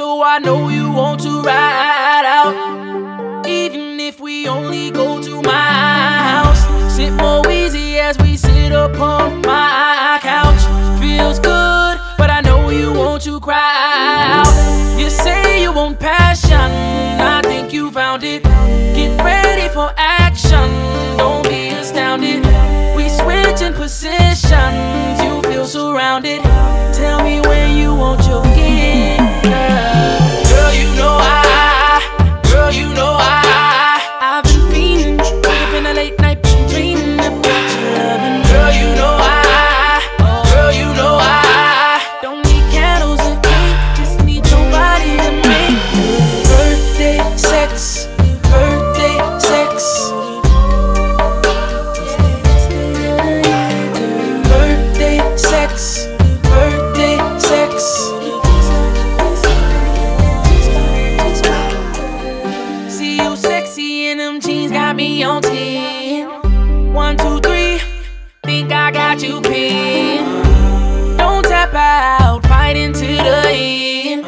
so I know you want to ride out. Even if we only go to my house, sit more easy as we sit upon my couch. Feels good, but I know you want to cry out. You say you want passion, I think you found it. Sex, birthday sex. See you sexy in them jeans, got me on 10. One, two, three, think I got you pinned. Don't tap out, fight into the end.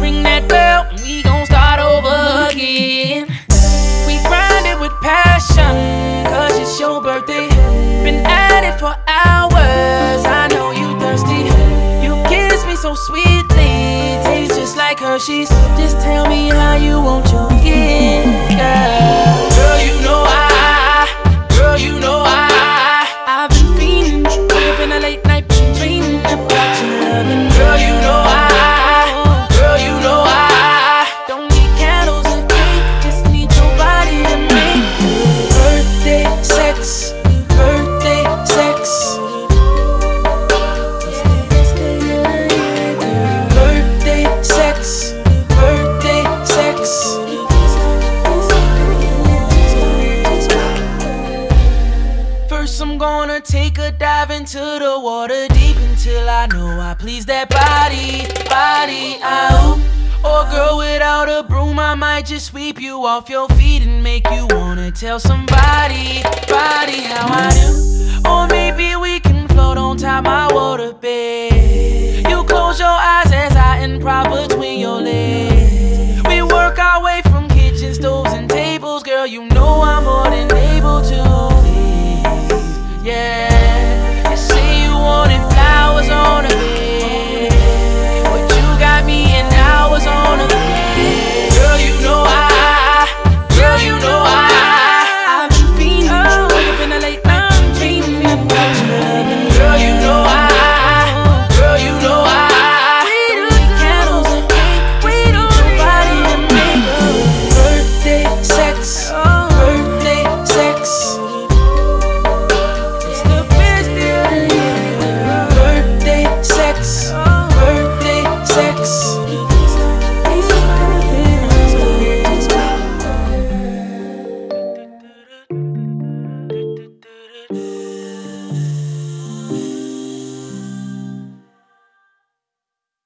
Ring that bell, we gon' start over again. We grind it with passion, cause it's your birthday. Been at it for hours, sweetly, tastes just like Hershey's. Just tell me how you want your gift, girl. I'm gonna take a dive into the water deep until I know I please that body, body. out. Or girl, without a broom, I might just sweep you off your feet and make you wanna tell somebody, body how I do. Or maybe we can float on top my water bed. You close your eyes as I improv between your legs. We work our way from kitchen stoves and tables, girl. You know